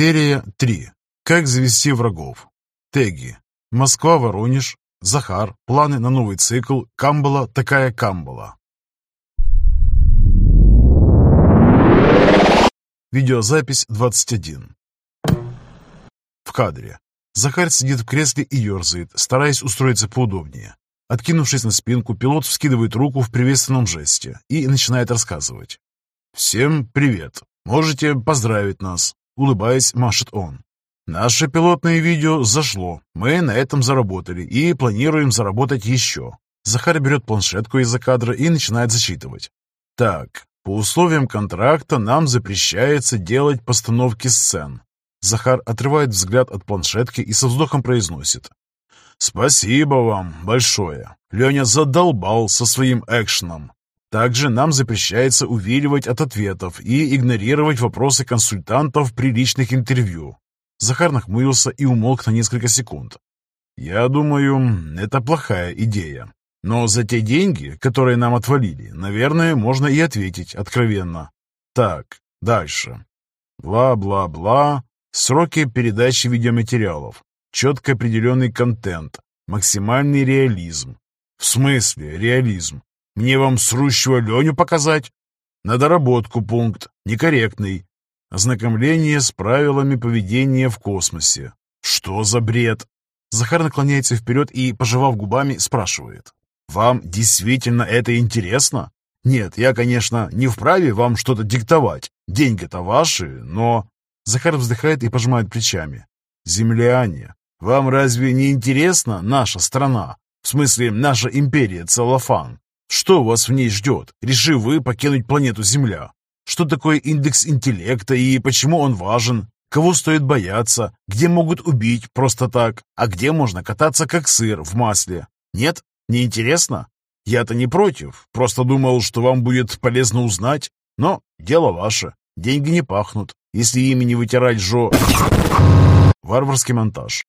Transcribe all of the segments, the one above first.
Серия 3. Как завести врагов. Теги. Москва-Воронеж. Захар. Планы на новый цикл. Камбала такая Камбала. Видеозапись 21. В кадре. Захар сидит в кресле и ерзает, стараясь устроиться поудобнее. Откинувшись на спинку, пилот вскидывает руку в приветственном жесте и начинает рассказывать. «Всем привет! Можете поздравить нас!» Улыбаясь, машет он. «Наше пилотное видео зашло. Мы на этом заработали и планируем заработать еще». Захар берет планшетку из-за кадра и начинает зачитывать. «Так, по условиям контракта нам запрещается делать постановки сцен». Захар отрывает взгляд от планшетки и со вздохом произносит. «Спасибо вам большое. Леня задолбал со своим экшеном. Также нам запрещается увиливать от ответов и игнорировать вопросы консультантов при личных интервью. Захар нахмурился и умолк на несколько секунд. «Я думаю, это плохая идея. Но за те деньги, которые нам отвалили, наверное, можно и ответить откровенно. Так, дальше. Бла-бла-бла. Сроки передачи видеоматериалов. Четко определенный контент. Максимальный реализм. В смысле реализм? Мне вам срущего Леню показать? На доработку пункт. Некорректный. Ознакомление с правилами поведения в космосе. Что за бред? Захар наклоняется вперед и, пожевав губами, спрашивает. Вам действительно это интересно? Нет, я, конечно, не вправе вам что-то диктовать. Деньги-то ваши, но... Захар вздыхает и пожимает плечами. Земляне, вам разве не интересна наша страна? В смысле, наша империя Целлофан? Что вас в ней ждет, решив вы покинуть планету Земля? Что такое индекс интеллекта и почему он важен? Кого стоит бояться? Где могут убить просто так? А где можно кататься как сыр в масле? Нет? Не интересно? Я-то не против. Просто думал, что вам будет полезно узнать. Но дело ваше. Деньги не пахнут. Если ими не вытирать жо... Варварский монтаж.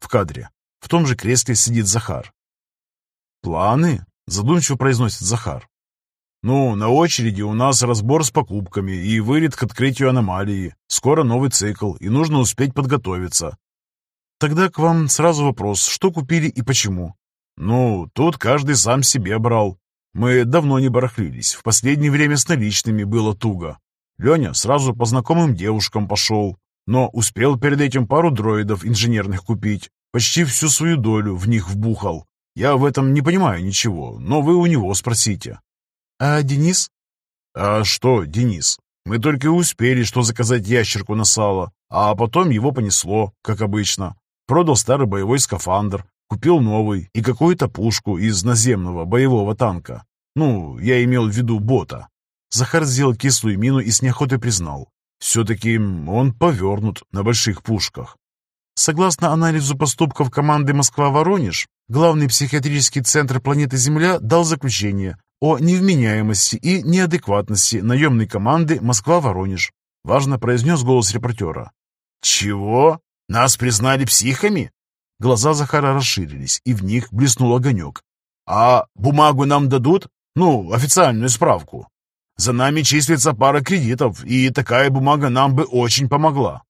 В кадре. В том же кресле сидит Захар. «Планы?» – задумчиво произносит Захар. «Ну, на очереди у нас разбор с покупками и вылет к открытию аномалии. Скоро новый цикл, и нужно успеть подготовиться. Тогда к вам сразу вопрос, что купили и почему?» «Ну, тут каждый сам себе брал. Мы давно не барахлились, в последнее время с наличными было туго. Леня сразу по знакомым девушкам пошел, но успел перед этим пару дроидов инженерных купить. Почти всю свою долю в них вбухал. Я в этом не понимаю ничего, но вы у него спросите. А Денис? А что, Денис? Мы только успели, что заказать ящерку на сало, а потом его понесло, как обычно. Продал старый боевой скафандр, купил новый и какую-то пушку из наземного боевого танка. Ну, я имел в виду бота. Захар сделал кислую мину и с неохотой признал. Все-таки он повернут на больших пушках. Согласно анализу поступков команды «Москва-Воронеж», главный психиатрический центр планеты Земля дал заключение о невменяемости и неадекватности наемной команды «Москва-Воронеж», важно произнес голос репортера. «Чего? Нас признали психами?» Глаза Захара расширились, и в них блеснул огонек. «А бумагу нам дадут? Ну, официальную справку. За нами числится пара кредитов, и такая бумага нам бы очень помогла».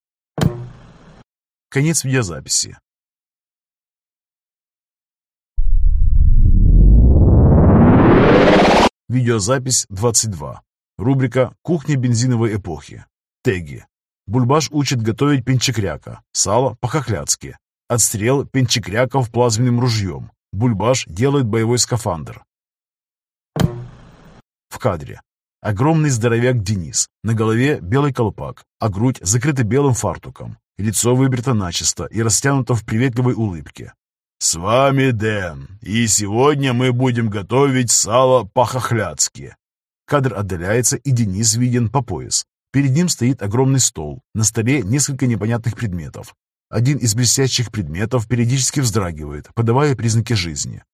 Конец видеозаписи. Видеозапись 22. Рубрика «Кухня бензиновой эпохи». Теги. Бульбаш учит готовить пенчекряка. Сало по-хохляцки. Отстрел пенчекряков плазменным ружьем. Бульбаш делает боевой скафандр. В кадре. Огромный здоровяк Денис. На голове белый колпак, а грудь закрыта белым фартуком. Лицо выбрито начисто и растянуто в приветливой улыбке. «С вами Дэн, и сегодня мы будем готовить сало по-хохляцки». Кадр отдаляется, и Денис виден по пояс. Перед ним стоит огромный стол, на столе несколько непонятных предметов. Один из блестящих предметов периодически вздрагивает, подавая признаки жизни.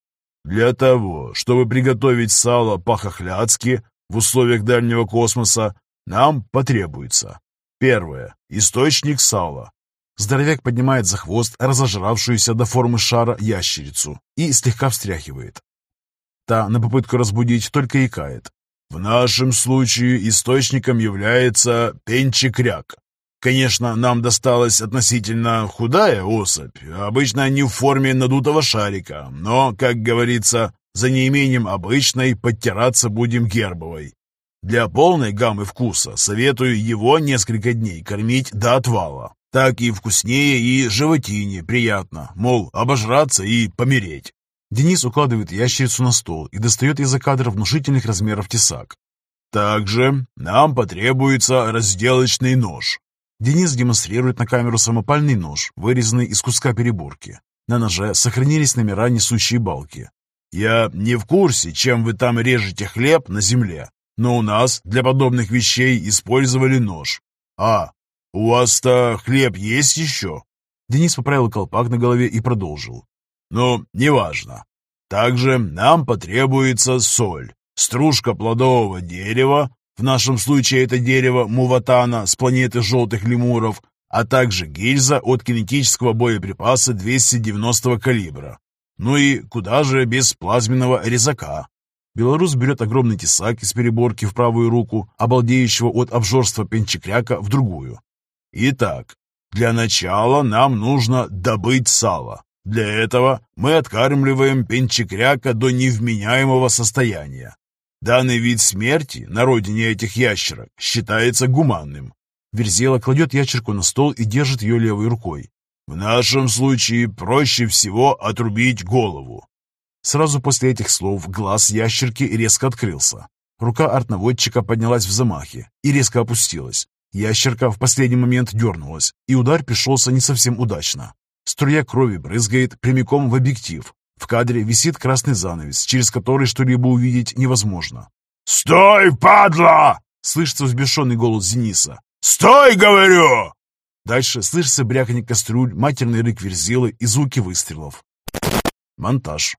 «Для того, чтобы приготовить сало по-хохляцки в условиях дальнего космоса, нам потребуется Первое. Источник сала. Здоровяк поднимает за хвост разожравшуюся до формы шара ящерицу и слегка встряхивает. Та на попытку разбудить только икает. В нашем случае источником является пенчекряк. Конечно, нам досталась относительно худая особь, обычно не в форме надутого шарика, но, как говорится, за неимением обычной подтираться будем гербовой. Для полной гаммы вкуса советую его несколько дней кормить до отвала. Так и вкуснее, и животине приятно, мол, обожраться и помереть. Денис укладывает ящерицу на стол и достает из-за кадра внушительных размеров тесак. Также нам потребуется разделочный нож. Денис демонстрирует на камеру самопальный нож, вырезанный из куска переборки. На ноже сохранились номера несущие балки. «Я не в курсе, чем вы там режете хлеб на земле, но у нас для подобных вещей использовали нож. А, у вас-то хлеб есть еще?» Денис поправил колпак на голове и продолжил. «Ну, неважно. Также нам потребуется соль, стружка плодового дерева, в нашем случае это дерево Муватана с планеты желтых лемуров, а также гильза от кинетического боеприпаса 290 калибра. Ну и куда же без плазменного резака? Белорус берет огромный тесак из переборки в правую руку, обалдеющего от обжорства пенчекряка в другую. Итак, для начала нам нужно добыть сало. Для этого мы откармливаем пенчекряка до невменяемого состояния. Данный вид смерти на родине этих ящерок считается гуманным. Верзила кладет ящерку на стол и держит ее левой рукой. В нашем случае проще всего отрубить голову. Сразу после этих слов глаз ящерки резко открылся. Рука артноводчика поднялась в замахе и резко опустилась. Ящерка в последний момент дернулась, и удар пришелся не совсем удачно. Струя крови брызгает прямиком в объектив, в кадре висит красный занавес, через который что-либо увидеть невозможно. «Стой, падла!» — слышится взбешенный голос Зениса. «Стой, говорю!» Дальше слышится бряканье кастрюль, матерный рык верзилы и звуки выстрелов. Монтаж.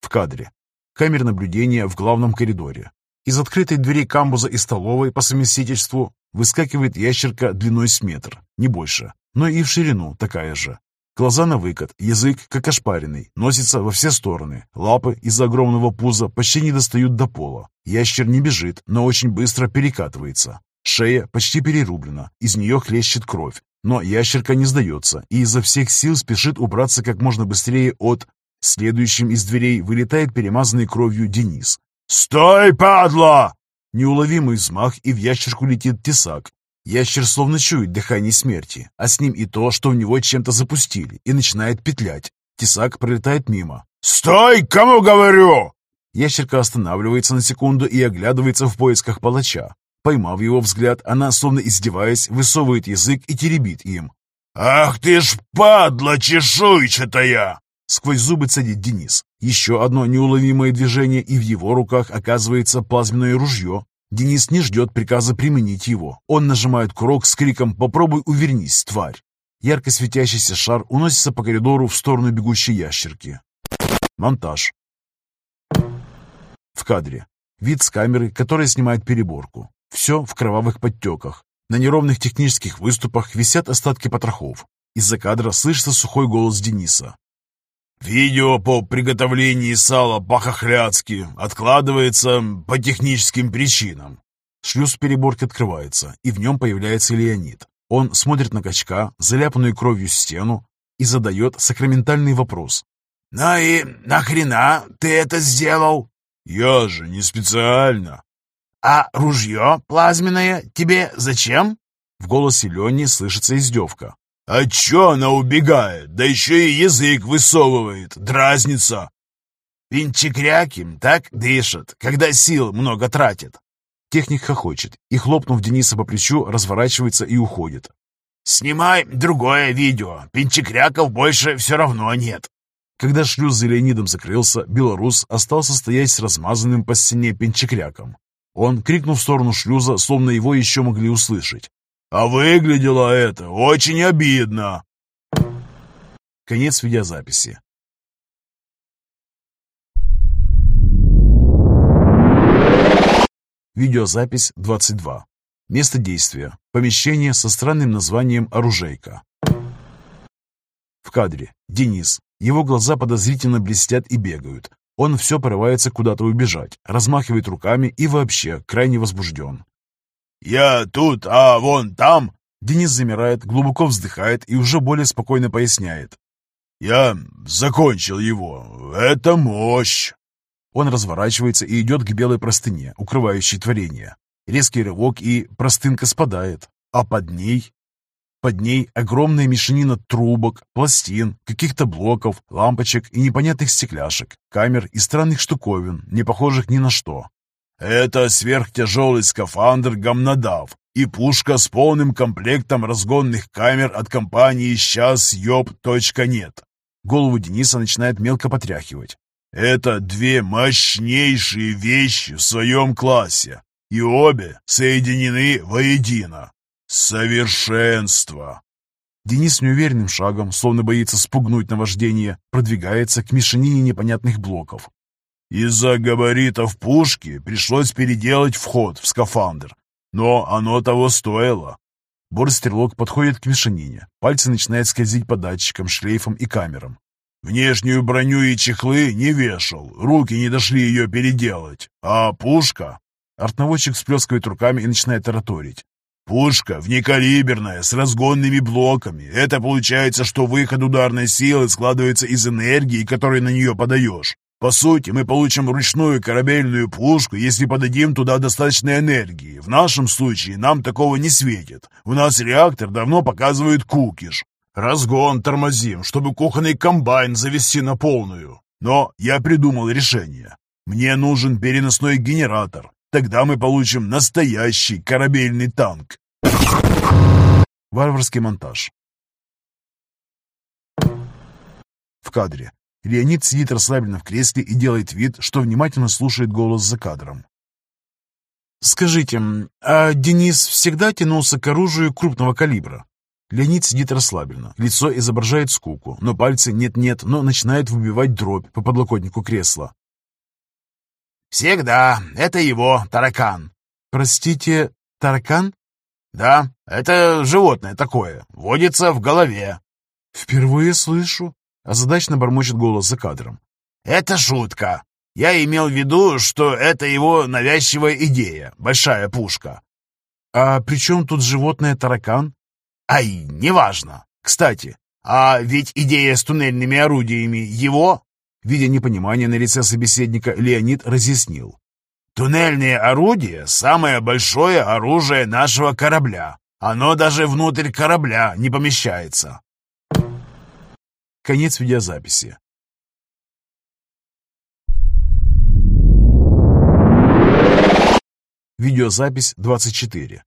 В кадре. Камера наблюдения в главном коридоре. Из открытой двери камбуза и столовой по совместительству выскакивает ящерка длиной с метр, не больше, но и в ширину такая же. Глаза на выкат, язык, как ошпаренный, носится во все стороны. Лапы из-за огромного пуза почти не достают до пола. Ящер не бежит, но очень быстро перекатывается. Шея почти перерублена, из нее хлещет кровь. Но ящерка не сдается и изо всех сил спешит убраться как можно быстрее от... Следующим из дверей вылетает перемазанный кровью Денис. «Стой, падла!» Неуловимый взмах, и в ящерку летит тесак, Ящер словно чует дыхание смерти, а с ним и то, что в него чем-то запустили, и начинает петлять. Тесак пролетает мимо. «Стой, кому говорю!» Ящерка останавливается на секунду и оглядывается в поисках палача. Поймав его взгляд, она, словно издеваясь, высовывает язык и теребит им. «Ах ты ж падла чешуйчатая!» Сквозь зубы цедит Денис. Еще одно неуловимое движение, и в его руках оказывается плазменное ружье, Денис не ждет приказа применить его. Он нажимает курок с криком «Попробуй увернись, тварь!». Ярко светящийся шар уносится по коридору в сторону бегущей ящерки. Монтаж. В кадре. Вид с камеры, которая снимает переборку. Все в кровавых подтеках. На неровных технических выступах висят остатки потрохов. Из-за кадра слышится сухой голос Дениса. Видео по приготовлению сала по-хохляцки откладывается по техническим причинам. Шлюз переборки открывается, и в нем появляется Леонид. Он смотрит на качка, заляпанную кровью стену, и задает сакраментальный вопрос. «Ну и нахрена ты это сделал?» «Я же не специально». «А ружье плазменное тебе зачем?» В голосе Лени слышится издевка. «А чё она убегает? Да еще и язык высовывает, дразнится!» «Пинчекряки так дышат, когда сил много тратят!» Техник хохочет и, хлопнув Дениса по плечу, разворачивается и уходит. «Снимай другое видео, пинчекряков больше все равно нет!» Когда шлюз за Леонидом закрылся, белорус остался стоять с размазанным по стене пенчекряком. Он крикнул в сторону шлюза, словно его еще могли услышать. А выглядело это очень обидно. Конец видеозаписи. Видеозапись 22. Место действия. Помещение со странным названием «Оружейка». В кадре. Денис. Его глаза подозрительно блестят и бегают. Он все порывается куда-то убежать, размахивает руками и вообще крайне возбужден. «Я тут, а вон там!» Денис замирает, глубоко вздыхает и уже более спокойно поясняет. «Я закончил его. Это мощь!» Он разворачивается и идет к белой простыне, укрывающей творение. Резкий рывок, и простынка спадает. А под ней... Под ней огромная мешанина трубок, пластин, каких-то блоков, лампочек и непонятных стекляшек, камер и странных штуковин, не похожих ни на что. «Это сверхтяжелый скафандр «Гамнадав» и пушка с полным комплектом разгонных камер от компании «Сейчас ёб.нет». Голову Дениса начинает мелко потряхивать. Это две мощнейшие вещи в своем классе, и обе соединены воедино. Совершенство!» Денис неуверенным шагом, словно боится спугнуть наваждение, продвигается к мешанине непонятных блоков. «Из-за габаритов пушки пришлось переделать вход в скафандр, но оно того стоило». Бор-стрелок подходит к мешанине, пальцы начинают скользить по датчикам, шлейфам и камерам. Внешнюю броню и чехлы не вешал, руки не дошли ее переделать. А пушка? Артноводчик всплескивает руками и начинает тараторить. Пушка внекалиберная, с разгонными блоками. Это получается, что выход ударной силы складывается из энергии, которую на нее подаешь. По сути, мы получим ручную корабельную пушку, если подадим туда достаточно энергии. В нашем случае нам такого не светит. У нас реактор давно показывает кукиш. Разгон тормозим, чтобы кухонный комбайн завести на полную. Но я придумал решение. Мне нужен переносной генератор. Тогда мы получим настоящий корабельный танк. Варварский монтаж. В кадре. Леонид сидит расслабленно в кресле и делает вид, что внимательно слушает голос за кадром. «Скажите, а Денис всегда тянулся к оружию крупного калибра?» Леонид сидит расслабленно, лицо изображает скуку, но пальцы нет-нет, но начинают выбивать дробь по подлокотнику кресла. «Всегда. Это его, таракан». «Простите, таракан?» «Да, это животное такое. Водится в голове». «Впервые слышу», — озадачно бормочет голос за кадром. «Это шутка. Я имел в виду, что это его навязчивая идея, большая пушка». «А при чем тут животное таракан?» Ай, неважно. Кстати, а ведь идея с туннельными орудиями его? Видя непонимание на лице собеседника, Леонид разъяснил. Туннельные орудия — самое большое оружие нашего корабля. Оно даже внутрь корабля не помещается. Конец видеозаписи. Видеозапись 24.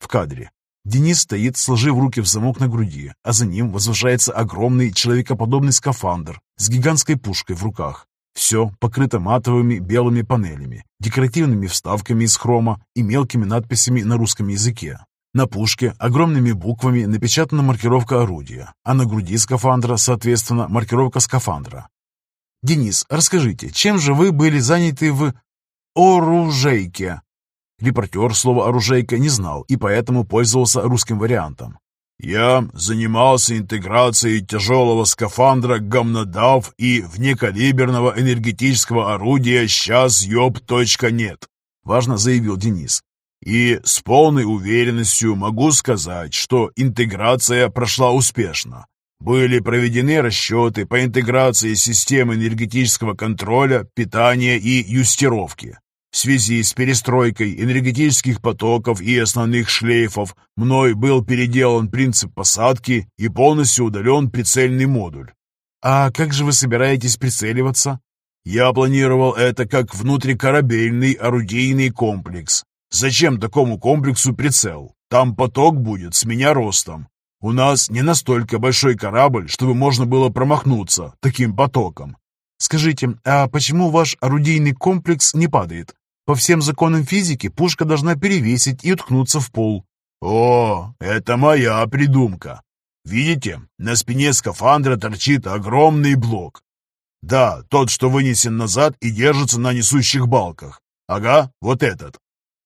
В кадре. Денис стоит, сложив руки в замок на груди, а за ним возвышается огромный человекоподобный скафандр с гигантской пушкой в руках. Все покрыто матовыми белыми панелями, декоративными вставками из хрома и мелкими надписями на русском языке. На пушке огромными буквами напечатана маркировка орудия, а на груди скафандра, соответственно, маркировка скафандра. «Денис, расскажите, чем же вы были заняты в оружейке?» Репортер слово «оружейка» не знал и поэтому пользовался русским вариантом. «Я занимался интеграцией тяжелого скафандра «Гамнадав» и внекалиберного энергетического орудия «Сейчас ёб.нет», — важно заявил Денис. «И с полной уверенностью могу сказать, что интеграция прошла успешно. Были проведены расчеты по интеграции систем энергетического контроля, питания и юстировки. В связи с перестройкой энергетических потоков и основных шлейфов мной был переделан принцип посадки и полностью удален прицельный модуль. А как же вы собираетесь прицеливаться? Я планировал это как внутрикорабельный орудийный комплекс. Зачем такому комплексу прицел? Там поток будет с меня ростом. У нас не настолько большой корабль, чтобы можно было промахнуться таким потоком. Скажите, а почему ваш орудийный комплекс не падает? По всем законам физики пушка должна перевесить и уткнуться в пол. О, это моя придумка. Видите, на спине скафандра торчит огромный блок. Да, тот, что вынесен назад и держится на несущих балках. Ага, вот этот.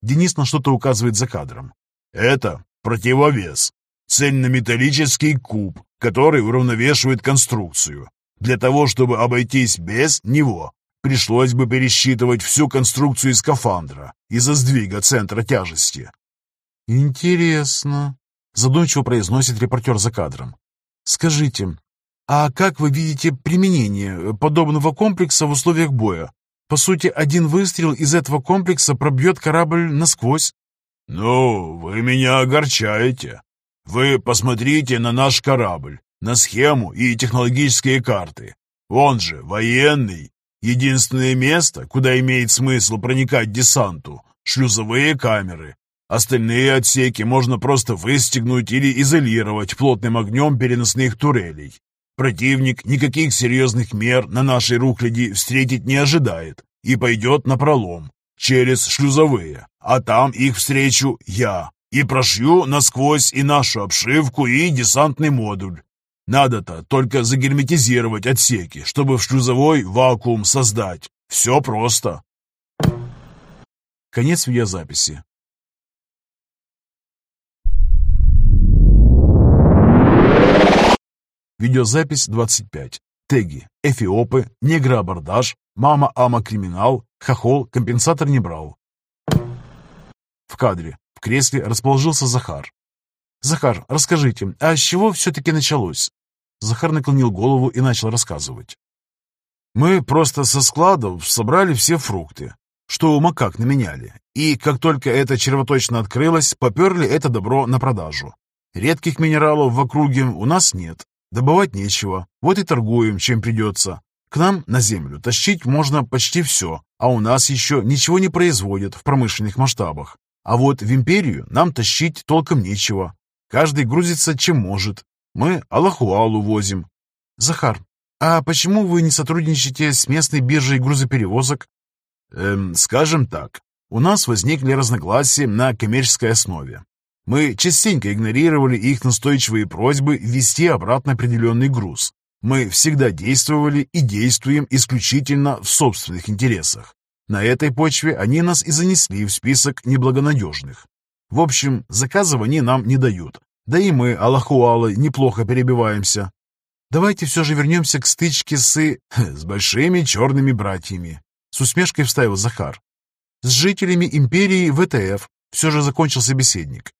Денис на что-то указывает за кадром. Это противовес. Цельнометаллический куб, который уравновешивает конструкцию. Для того, чтобы обойтись без него, пришлось бы пересчитывать всю конструкцию скафандра из-за сдвига центра тяжести. «Интересно», — задумчиво произносит репортер за кадром. «Скажите, а как вы видите применение подобного комплекса в условиях боя? По сути, один выстрел из этого комплекса пробьет корабль насквозь». «Ну, вы меня огорчаете. Вы посмотрите на наш корабль, на схему и технологические карты. Он же военный. Единственное место, куда имеет смысл проникать десанту – шлюзовые камеры. Остальные отсеки можно просто выстегнуть или изолировать плотным огнем переносных турелей. Противник никаких серьезных мер на нашей рухляди встретить не ожидает и пойдет на пролом через шлюзовые, а там их встречу я и прошью насквозь и нашу обшивку, и десантный модуль. Надо-то только загерметизировать отсеки, чтобы в шлюзовой вакуум создать. Все просто. Конец видеозаписи. Видеозапись 25. Теги. Эфиопы, негроабордаж, мама-ама криминал, хохол, компенсатор не брал. В кадре, в кресле расположился Захар. «Захар, расскажите, а с чего все-таки началось?» Захар наклонил голову и начал рассказывать. «Мы просто со складов собрали все фрукты, что у макак наменяли, и как только это червоточно открылось, поперли это добро на продажу. Редких минералов в округе у нас нет, Добывать нечего, вот и торгуем, чем придется. К нам на землю тащить можно почти все, а у нас еще ничего не производят в промышленных масштабах. А вот в империю нам тащить толком нечего. Каждый грузится чем может. Мы Аллахуалу возим. Захар, а почему вы не сотрудничаете с местной биржей грузоперевозок? Эм, скажем так, у нас возникли разногласия на коммерческой основе. Мы частенько игнорировали их настойчивые просьбы ввести обратно определенный груз. Мы всегда действовали и действуем исключительно в собственных интересах. На этой почве они нас и занесли в список неблагонадежных. В общем, заказов они нам не дают. Да и мы, Аллахуалы, неплохо перебиваемся. Давайте все же вернемся к стычке с... с большими черными братьями. С усмешкой вставил Захар. С жителями империи ВТФ. Все же закончил собеседник.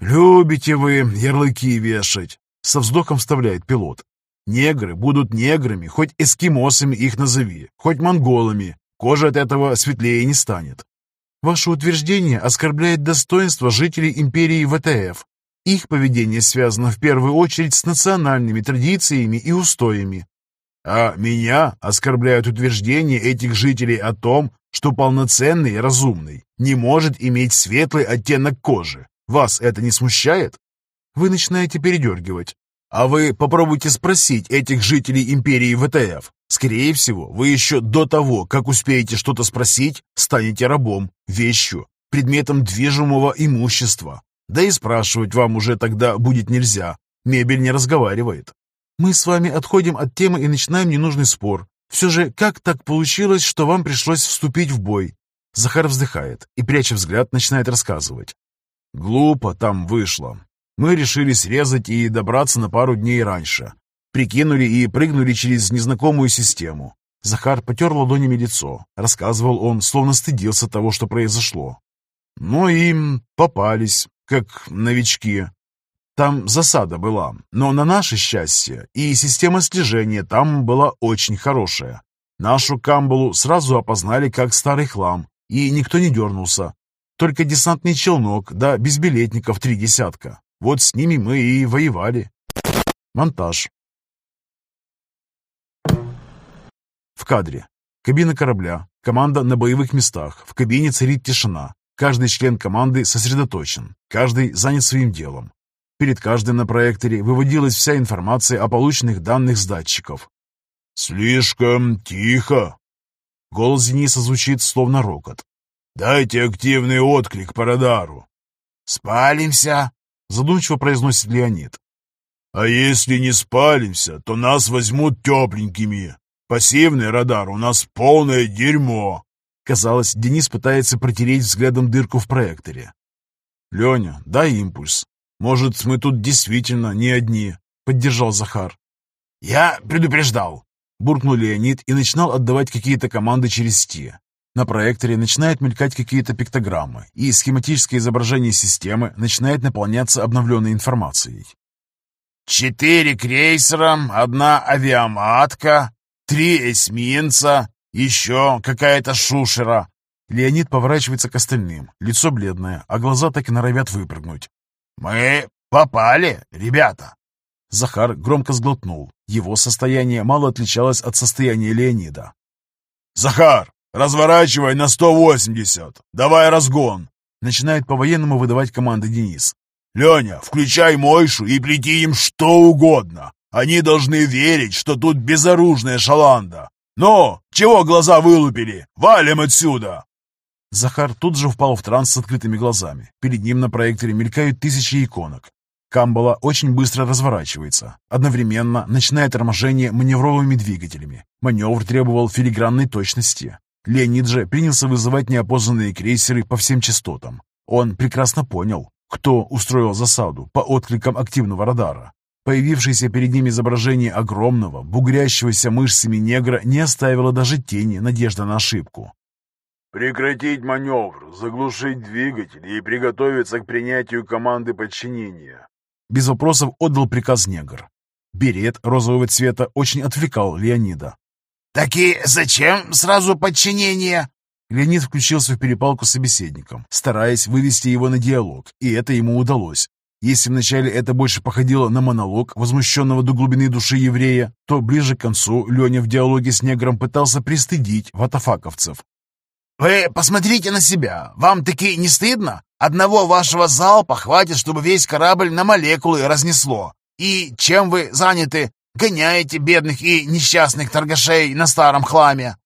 «Любите вы ярлыки вешать!» — со вздохом вставляет пилот. «Негры будут неграми, хоть эскимосами их назови, хоть монголами. Кожа от этого светлее не станет». Ваше утверждение оскорбляет достоинство жителей империи ВТФ. Их поведение связано в первую очередь с национальными традициями и устоями. А меня оскорбляют утверждения этих жителей о том, что полноценный разумный не может иметь светлый оттенок кожи. Вас это не смущает? Вы начинаете передергивать. А вы попробуйте спросить этих жителей империи ВТФ. Скорее всего, вы еще до того, как успеете что-то спросить, станете рабом, вещью, предметом движимого имущества. Да и спрашивать вам уже тогда будет нельзя. Мебель не разговаривает. Мы с вами отходим от темы и начинаем ненужный спор. Все же, как так получилось, что вам пришлось вступить в бой? Захар вздыхает и, пряча взгляд, начинает рассказывать. Глупо там вышло. Мы решили срезать и добраться на пару дней раньше. Прикинули и прыгнули через незнакомую систему. Захар потер ладонями лицо. Рассказывал он, словно стыдился того, что произошло. Ну и попались, как новички. Там засада была, но на наше счастье и система слежения там была очень хорошая. Нашу камбалу сразу опознали как старый хлам, и никто не дернулся. Только десантный челнок, да безбилетников три десятка. Вот с ними мы и воевали. Монтаж. В кадре. Кабина корабля. Команда на боевых местах. В кабине царит тишина. Каждый член команды сосредоточен. Каждый занят своим делом. Перед каждым на проекторе выводилась вся информация о полученных данных с датчиков. «Слишком тихо!» Голос Дениса звучит словно рокот. Дайте активный отклик по радару. «Спалимся?» — задумчиво произносит Леонид. «А если не спалимся, то нас возьмут тепленькими. Пассивный радар у нас полное дерьмо». Казалось, Денис пытается протереть взглядом дырку в проекторе. «Леня, дай импульс. Может, мы тут действительно не одни», — поддержал Захар. «Я предупреждал!» Буркнул Леонид и начинал отдавать какие-то команды через сти. На проекторе начинают мелькать какие-то пиктограммы, и схематическое изображение системы начинает наполняться обновленной информацией. «Четыре крейсера, одна авиаматка, три эсминца, еще какая-то шушера». Леонид поворачивается к остальным, лицо бледное, а глаза так и норовят выпрыгнуть. «Мы попали, ребята!» Захар громко сглотнул. Его состояние мало отличалось от состояния Леонида. «Захар, разворачивай на 180! Давай разгон!» Начинает по-военному выдавать команды Денис. «Леня, включай Мойшу и плети им что угодно. Они должны верить, что тут безоружная шаланда. Ну, чего глаза вылупили? Валим отсюда!» Захар тут же впал в транс с открытыми глазами. Перед ним на проекторе мелькают тысячи иконок. Камбала очень быстро разворачивается. Одновременно начинает торможение маневровыми двигателями. Маневр требовал филигранной точности. Леонид же принялся вызывать неопознанные крейсеры по всем частотам. Он прекрасно понял, кто устроил засаду по откликам активного радара. Появившееся перед ним изображение огромного, бугрящегося мышцами негра не оставило даже тени надежды на ошибку. «Прекратить маневр, заглушить двигатель и приготовиться к принятию команды подчинения», без вопросов отдал приказ негр. Берет розового цвета очень отвлекал Леонида. «Таки зачем сразу подчинение?» Леонид включился в перепалку с собеседником, стараясь вывести его на диалог, и это ему удалось. Если вначале это больше походило на монолог возмущенного до глубины души еврея, то ближе к концу Леня в диалоге с негром пытался пристыдить ватафаковцев. «Вы посмотрите на себя! Вам таки не стыдно? Одного вашего залпа хватит, чтобы весь корабль на молекулы разнесло. И чем вы заняты? Гоняете бедных и несчастных торгашей на старом хламе!»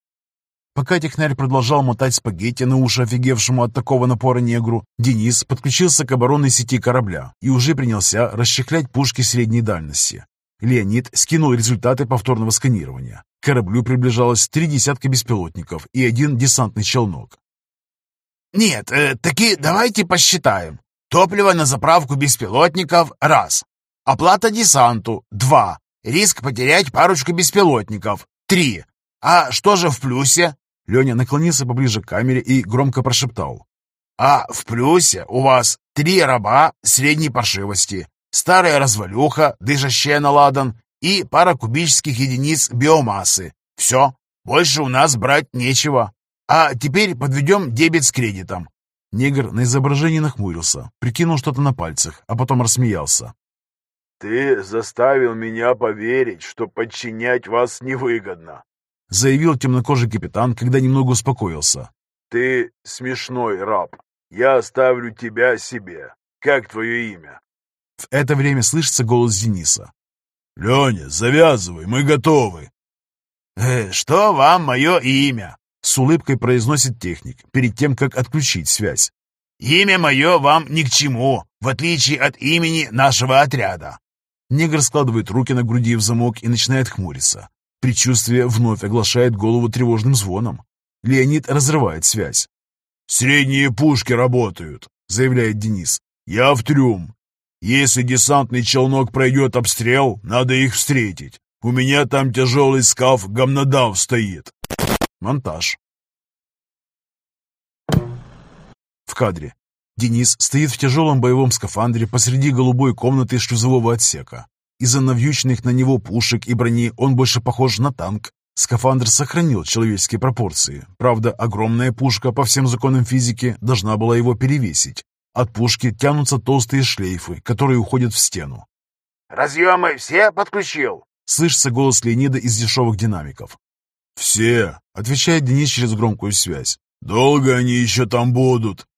Пока технарь продолжал мотать спагетти на уши офигевшему от такого напора негру, Денис подключился к оборонной сети корабля и уже принялся расчехлять пушки средней дальности. Леонид скинул результаты повторного сканирования. К кораблю приближалось три десятка беспилотников и один десантный челнок. «Нет, э, таки давайте посчитаем. Топливо на заправку беспилотников – раз. Оплата десанту – два. Риск потерять парочку беспилотников – три. А что же в плюсе?» Леня наклонился поближе к камере и громко прошептал. «А в плюсе у вас три раба средней паршивости, старая развалюха, дышащая на ладан, и пара кубических единиц биомассы. Все, больше у нас брать нечего. А теперь подведем дебет с кредитом». Негр на изображении нахмурился, прикинул что-то на пальцах, а потом рассмеялся. «Ты заставил меня поверить, что подчинять вас невыгодно», заявил темнокожий капитан, когда немного успокоился. «Ты смешной раб. Я оставлю тебя себе. Как твое имя?» В это время слышится голос Дениса. «Леня, завязывай, мы готовы!» «Э, «Что вам мое имя?» С улыбкой произносит техник, перед тем, как отключить связь. «Имя мое вам ни к чему, в отличие от имени нашего отряда». Негр складывает руки на груди в замок и начинает хмуриться. Предчувствие вновь оглашает голову тревожным звоном. Леонид разрывает связь. «Средние пушки работают», — заявляет Денис. «Я в трюм. Если десантный челнок пройдет обстрел, надо их встретить. У меня там тяжелый скаф гамнадав стоит. Монтаж. В кадре. Денис стоит в тяжелом боевом скафандре посреди голубой комнаты шлюзового отсека. Из-за навьюченных на него пушек и брони он больше похож на танк. Скафандр сохранил человеческие пропорции. Правда, огромная пушка по всем законам физики должна была его перевесить. От пушки тянутся толстые шлейфы, которые уходят в стену. «Разъемы все подключил?» Слышится голос Леонида из дешевых динамиков. «Все», — отвечает Денис через громкую связь. «Долго они еще там будут?»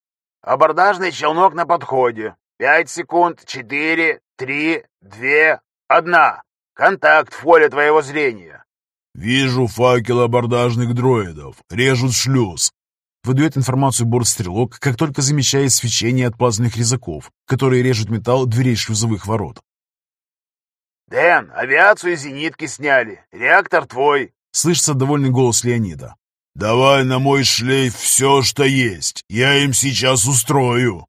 «Абордажный челнок на подходе. Пять секунд, четыре, три, две, одна. Контакт в поле твоего зрения». «Вижу факел абордажных дроидов. Режут шлюз. Выдает информацию бортстрелок, как только замечает свечение от плазменных резаков, которые режут металл дверей шлюзовых ворот. «Дэн, авиацию зенитки сняли. Реактор твой!» Слышится довольный голос Леонида. «Давай на мой шлейф все, что есть. Я им сейчас устрою!»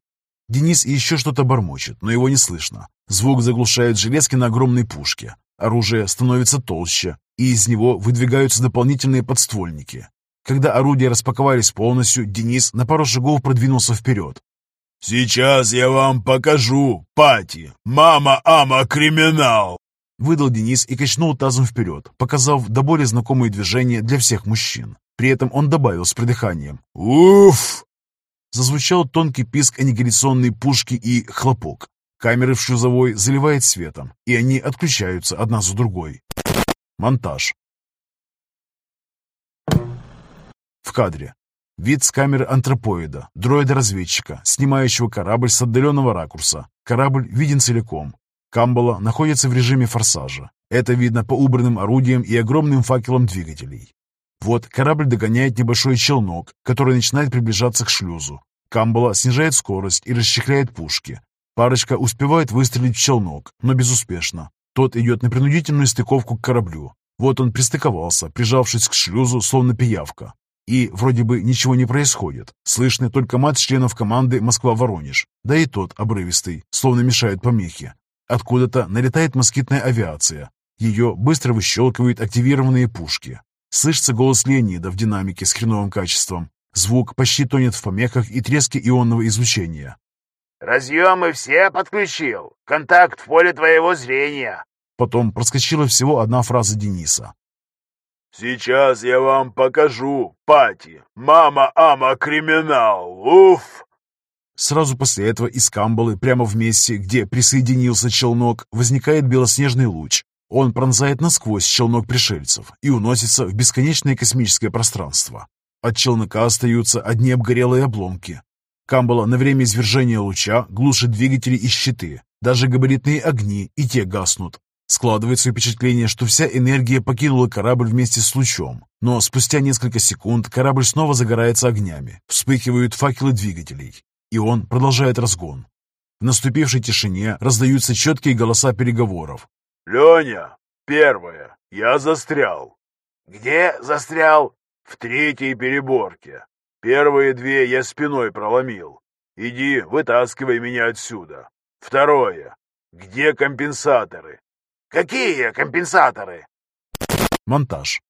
Денис еще что-то бормочет, но его не слышно. Звук заглушает железки на огромной пушке. Оружие становится толще, и из него выдвигаются дополнительные подствольники. Когда орудия распаковались полностью, Денис на пару шагов продвинулся вперед. «Сейчас я вам покажу, пати! Мама-ама криминал!» Выдал Денис и качнул тазом вперед, показав до более знакомые движения для всех мужчин. При этом он добавил с придыханием «Уф!» Зазвучал тонкий писк аннигиляционной пушки и хлопок. Камеры в шлюзовой заливает светом, и они отключаются одна за другой. Монтаж. В кадре. Вид с камеры антропоида, дроида-разведчика, снимающего корабль с отдаленного ракурса. Корабль виден целиком. Камбала находится в режиме форсажа. Это видно по убранным орудиям и огромным факелам двигателей. Вот корабль догоняет небольшой челнок, который начинает приближаться к шлюзу. Камбала снижает скорость и расчехляет пушки. Парочка успевает выстрелить в челнок, но безуспешно. Тот идет на принудительную стыковку к кораблю. Вот он пристыковался, прижавшись к шлюзу, словно пиявка. И вроде бы ничего не происходит. Слышны только мат членов команды «Москва-Воронеж». Да и тот обрывистый, словно мешает помехи. Откуда-то налетает москитная авиация. Ее быстро выщелкивают активированные пушки. Слышится голос Леонида в динамике с хреновым качеством. Звук почти тонет в помехах и треске ионного излучения. «Разъемы все подключил. Контакт в поле твоего зрения». Потом проскочила всего одна фраза Дениса. «Сейчас я вам покажу, пати! Мама-ама криминал! Уф!» Сразу после этого из Камбалы, прямо в месте, где присоединился челнок, возникает белоснежный луч. Он пронзает насквозь челнок пришельцев и уносится в бесконечное космическое пространство. От челнока остаются одни обгорелые обломки. Камбала на время извержения луча глушит двигатели и щиты. Даже габаритные огни и те гаснут. Складывается впечатление, что вся энергия покинула корабль вместе с лучом. Но спустя несколько секунд корабль снова загорается огнями, вспыхивают факелы двигателей, и он продолжает разгон. В наступившей тишине раздаются четкие голоса переговоров. «Леня, первое, я застрял». «Где застрял?» «В третьей переборке. Первые две я спиной проломил. Иди, вытаскивай меня отсюда. Второе, где компенсаторы?» Какие компенсаторы? Монтаж.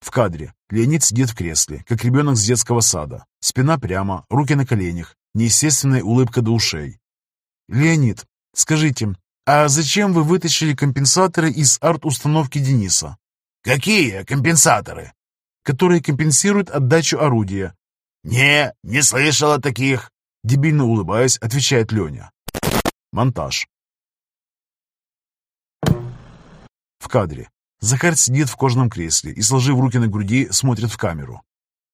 В кадре Леонид сидит в кресле, как ребенок с детского сада. Спина прямо, руки на коленях, неестественная улыбка до ушей. «Леонид, скажите, а зачем вы вытащили компенсаторы из арт-установки Дениса?» «Какие компенсаторы?» «Которые компенсируют отдачу орудия». «Не, не слышал о таких», — дебильно улыбаясь, отвечает Леня. Монтаж. В кадре. Захар сидит в кожаном кресле и, сложив руки на груди, смотрит в камеру.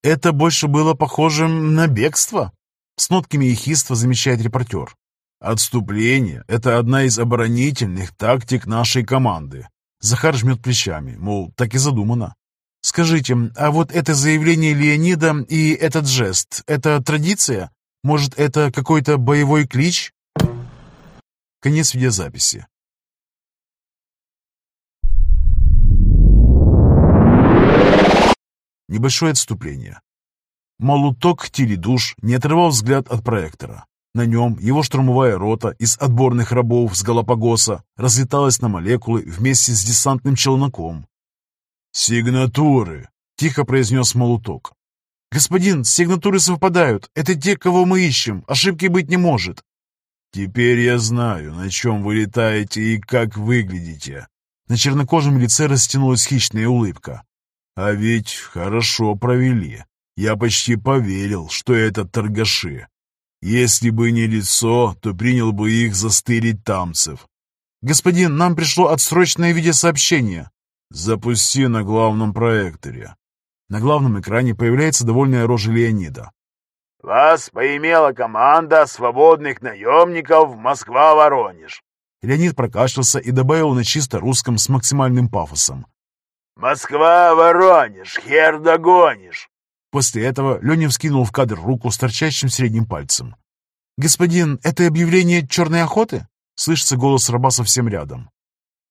«Это больше было похоже на бегство?» С нотками ехиства замечает репортер. «Отступление — это одна из оборонительных тактик нашей команды». Захар жмет плечами, мол, так и задумано. «Скажите, а вот это заявление Леонида и этот жест — это традиция? Может, это какой-то боевой клич?» Конец видеозаписи. Небольшое отступление. Малуток Тилидуш не отрывал взгляд от проектора. На нем его штурмовая рота из отборных рабов с Галапагоса разлеталась на молекулы вместе с десантным челноком. «Сигнатуры!» — тихо произнес Малуток. «Господин, сигнатуры совпадают. Это те, кого мы ищем. Ошибки быть не может». «Теперь я знаю, на чем вы летаете и как выглядите». На чернокожем лице растянулась хищная улыбка. «А ведь хорошо провели. Я почти поверил, что это торгаши. Если бы не лицо, то принял бы их за стырить тамцев». «Господин, нам пришло отсрочное видеосообщение». «Запусти на главном проекторе». На главном экране появляется довольная рожа Леонида. Вас поимела команда свободных наемников Москва-Воронеж. Леонид прокашлялся и добавил на чисто русском с максимальным пафосом. «Москва-Воронеж, хер догонишь!» После этого Леня вскинул в кадр руку с торчащим средним пальцем. «Господин, это объявление черной охоты?» Слышится голос раба совсем рядом.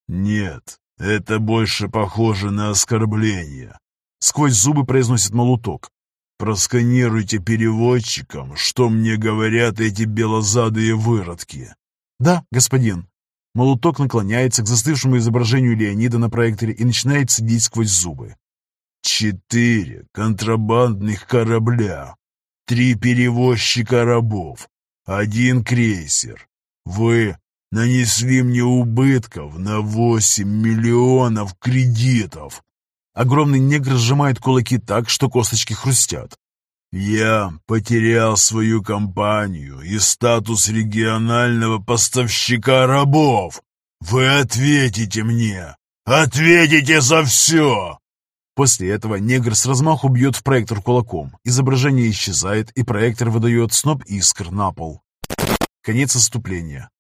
«Нет, это больше похоже на оскорбление», — сквозь зубы произносит молоток. Просканируйте переводчикам, что мне говорят эти белозадые выродки. Да, господин. Молоток наклоняется к застывшему изображению Леонида на проекторе и начинает сидеть сквозь зубы. «Четыре контрабандных корабля, три перевозчика рабов, один крейсер. Вы нанесли мне убытков на восемь миллионов кредитов». Огромный негр сжимает кулаки так, что косточки хрустят. «Я потерял свою компанию и статус регионального поставщика рабов. Вы ответите мне! Ответите за все!» После этого негр с размаху бьет в проектор кулаком. Изображение исчезает, и проектор выдает сноп искр на пол. Конец отступления.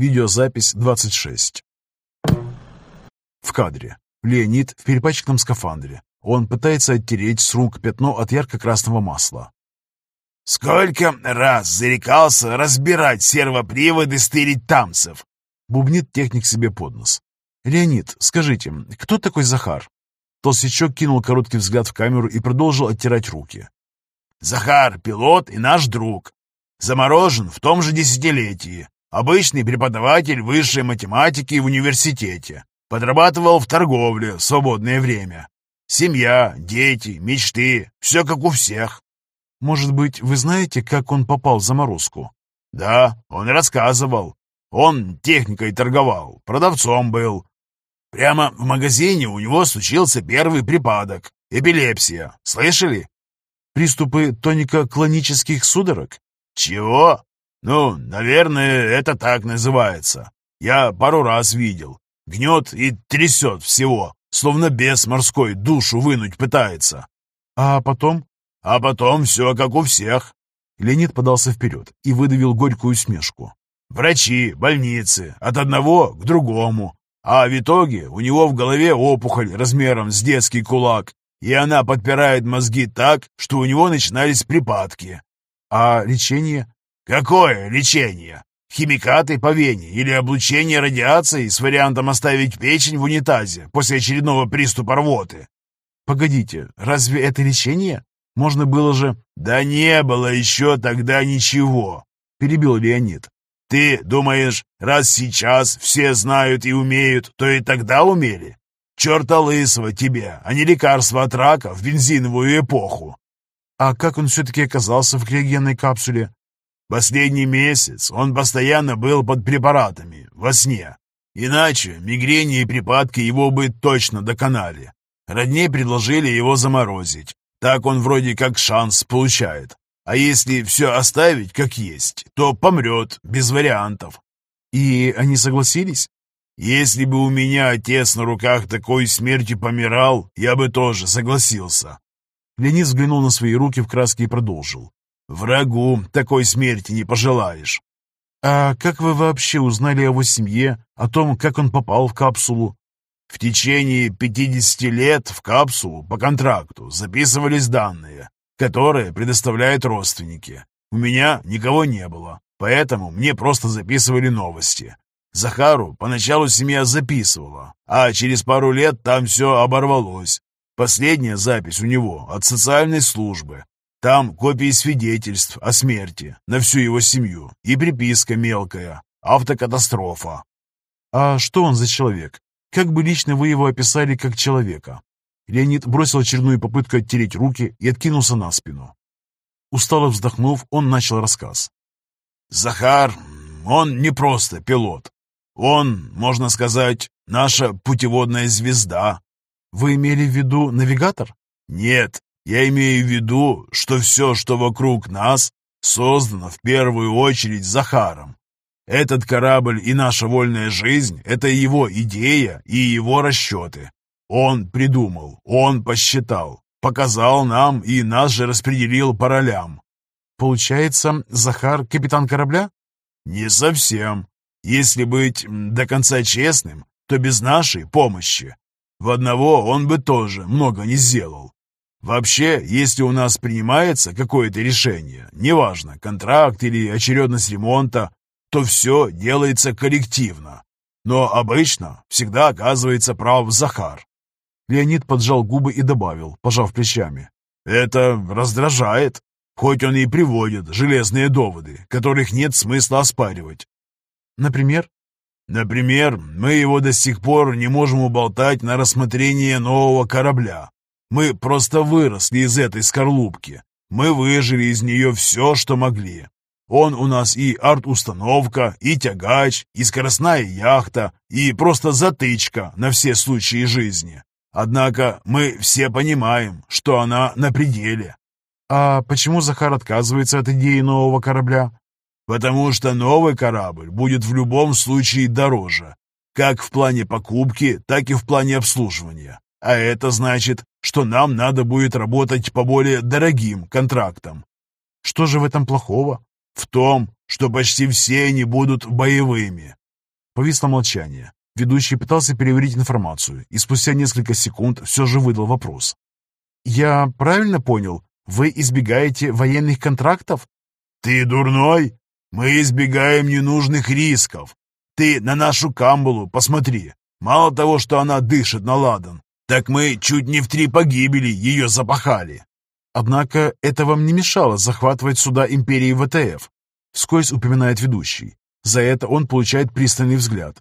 Видеозапись 26. В кадре. Леонид в перепачканном скафандре. Он пытается оттереть с рук пятно от ярко-красного масла. «Сколько раз зарекался разбирать сервоприводы стырить тамцев!» Бубнит техник себе под нос. «Леонид, скажите, кто такой Захар?» Толстячок кинул короткий взгляд в камеру и продолжил оттирать руки. «Захар — пилот и наш друг. Заморожен в том же десятилетии. Обычный преподаватель высшей математики в университете. Подрабатывал в торговле в свободное время. Семья, дети, мечты. Все как у всех. Может быть, вы знаете, как он попал в заморозку? Да, он рассказывал. Он техникой торговал, продавцом был. Прямо в магазине у него случился первый припадок. Эпилепсия. Слышали? Приступы тонико-клонических судорог? Чего? Ну, наверное, это так называется. Я пару раз видел. Гнет и трясет всего, словно бес морской душу вынуть пытается. А потом? А потом все как у всех. Леонид подался вперед и выдавил горькую усмешку. Врачи, больницы, от одного к другому. А в итоге у него в голове опухоль размером с детский кулак, и она подпирает мозги так, что у него начинались припадки. А лечение? Какое лечение? Химикаты по вене или облучение радиацией с вариантом оставить печень в унитазе после очередного приступа рвоты? Погодите, разве это лечение? Можно было же... Да не было еще тогда ничего, перебил Леонид. Ты думаешь, раз сейчас все знают и умеют, то и тогда умели? Черта лысого тебе, а не лекарство от рака в бензиновую эпоху. А как он все-таки оказался в криогенной капсуле? Последний месяц он постоянно был под препаратами, во сне. Иначе мигрени и припадки его бы точно доконали. Родней предложили его заморозить. Так он вроде как шанс получает. А если все оставить как есть, то помрет, без вариантов. И они согласились? Если бы у меня отец на руках такой смерти помирал, я бы тоже согласился. Леонид взглянул на свои руки в краске и продолжил. Врагу такой смерти не пожелаешь. А как вы вообще узнали о его семье, о том, как он попал в капсулу? В течение 50 лет в капсулу по контракту записывались данные, которые предоставляют родственники. У меня никого не было, поэтому мне просто записывали новости. Захару поначалу семья записывала, а через пару лет там все оборвалось. Последняя запись у него от социальной службы, там копии свидетельств о смерти на всю его семью и приписка мелкая. Автокатастрофа. А что он за человек? Как бы лично вы его описали как человека? Леонид бросил очередную попытку оттереть руки и откинулся на спину. Устало вздохнув, он начал рассказ. «Захар, он не просто пилот. Он, можно сказать, наша путеводная звезда». «Вы имели в виду навигатор?» «Нет, я имею в виду, что все, что вокруг нас, создано в первую очередь Захаром. Этот корабль и наша вольная жизнь – это его идея и его расчеты. Он придумал, он посчитал, показал нам и нас же распределил по ролям. Получается, Захар – капитан корабля? Не совсем. Если быть до конца честным, то без нашей помощи. В одного он бы тоже много не сделал. Вообще, если у нас принимается какое-то решение, неважно, контракт или очередность ремонта, то все делается коллективно. Но обычно всегда оказывается прав Захар. Леонид поджал губы и добавил, пожав плечами. «Это раздражает». хоть он и приводит железные доводы, которых нет смысла оспаривать. Например? Например, мы его до сих пор не можем уболтать на рассмотрение нового корабля. Мы просто выросли из этой скорлупки. Мы выжили из нее все, что могли. Он у нас и арт-установка, и тягач, и скоростная яхта, и просто затычка на все случаи жизни. Однако мы все понимаем, что она на пределе. А почему Захар отказывается от идеи нового корабля? Потому что новый корабль будет в любом случае дороже, как в плане покупки, так и в плане обслуживания. А это значит, что нам надо будет работать по более дорогим контрактам. Что же в этом плохого? В том, что почти все они будут боевыми. Повисло молчание. Ведущий пытался переварить информацию и спустя несколько секунд все же выдал вопрос. «Я правильно понял? Вы избегаете военных контрактов?» «Ты дурной? Мы избегаем ненужных рисков. Ты на нашу Камбалу посмотри. Мало того, что она дышит на ладан, так мы чуть не в три погибели ее запахали. Однако это вам не мешало захватывать суда империи ВТФ, вскользь упоминает ведущий. За это он получает пристальный взгляд.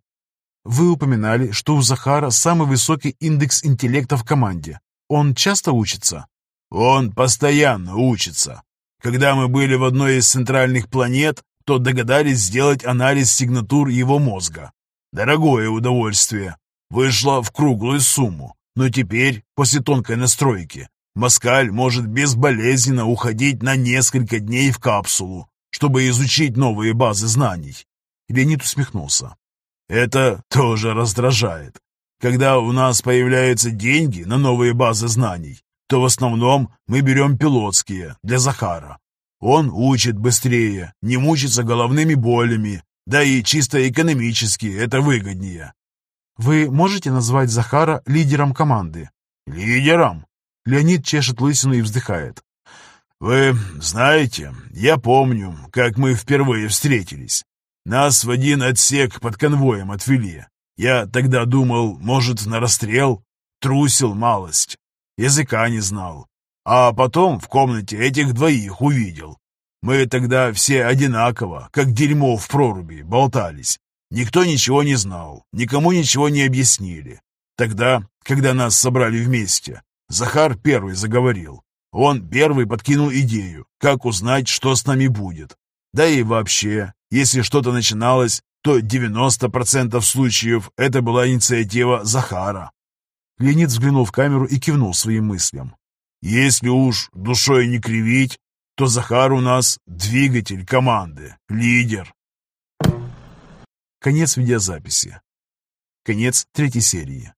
Вы упоминали, что у Захара самый высокий индекс интеллекта в команде. Он часто учится? Он постоянно учится. Когда мы были в одной из центральных планет, то догадались сделать анализ сигнатур его мозга. Дорогое удовольствие. Вышло в круглую сумму. Но теперь, после тонкой настройки, Москаль может безболезненно уходить на несколько дней в капсулу, чтобы изучить новые базы знаний. Леонид усмехнулся. Это тоже раздражает. Когда у нас появляются деньги на новые базы знаний, то в основном мы берем пилотские для Захара. Он учит быстрее, не мучится головными болями, да и чисто экономически это выгоднее. Вы можете назвать Захара лидером команды? Лидером? Леонид чешет лысину и вздыхает. Вы знаете, я помню, как мы впервые встретились. Нас в один отсек под конвоем отвели. Я тогда думал, может, на расстрел? Трусил малость. Языка не знал. А потом в комнате этих двоих увидел. Мы тогда все одинаково, как дерьмо в проруби, болтались. Никто ничего не знал, никому ничего не объяснили. Тогда, когда нас собрали вместе, Захар первый заговорил. Он первый подкинул идею, как узнать, что с нами будет. Да и вообще, если что-то начиналось, то 90% случаев это была инициатива Захара. Леонид взглянул в камеру и кивнул своим мыслям. Если уж душой не кривить, то Захар у нас двигатель команды, лидер. Конец видеозаписи. Конец третьей серии.